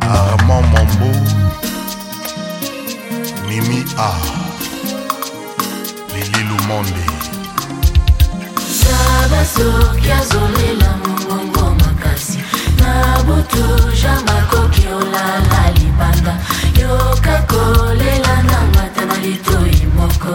Armand Mambo Mimi A Lili Lumonde Zaba soki azolela mongongo makasi na butu jamba koki olala libanda yoka kolela na mata na litoi moko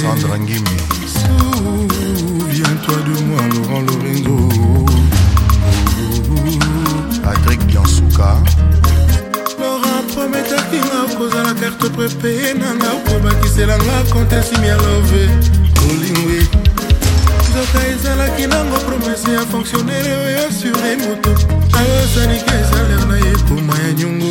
Sandra Ngimbi Souviens-toi de moi Laurent Lorenzo Patrick Biansuka Laurent prometaki nga kozala carte prepeye na nga kobakisela nga konte simi ya love olingwi nzoka ezalaki nango promese ya fonctionnaire oyo asure moto ayosaniki esalere na ye koma ya nyongo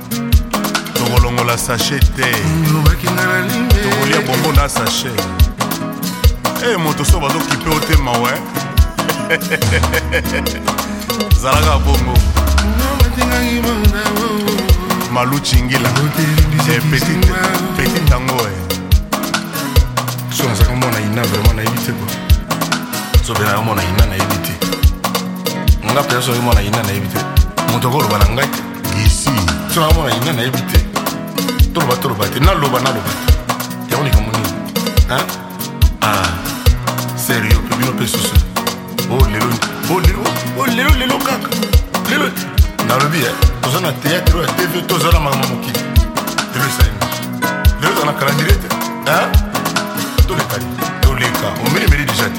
tokolongola sashe te tokolia bongo na sashe ee eh, moto so bazokipe o te mawa zalaka bongo malu chingila eh, petit tango eh. so nazaka mwana ina vraiment nayebi te bo zobela yo mwana ina nayebi te nga mpenza soki mwana ina nayebi te moto akoloba na ngai te isi so namona ina nayebi te toloba toloba te naloba naloba te yango likambo nini ah, serio mpe bino mpe susu o oh, lelo o oh, lelo o oh, lelo lelo kaka lelo nalobi e toza na teatre ya tv toza na makambo mokili lelo esalini lelo eza na kalandire te tolekani toleka omelemeli deja te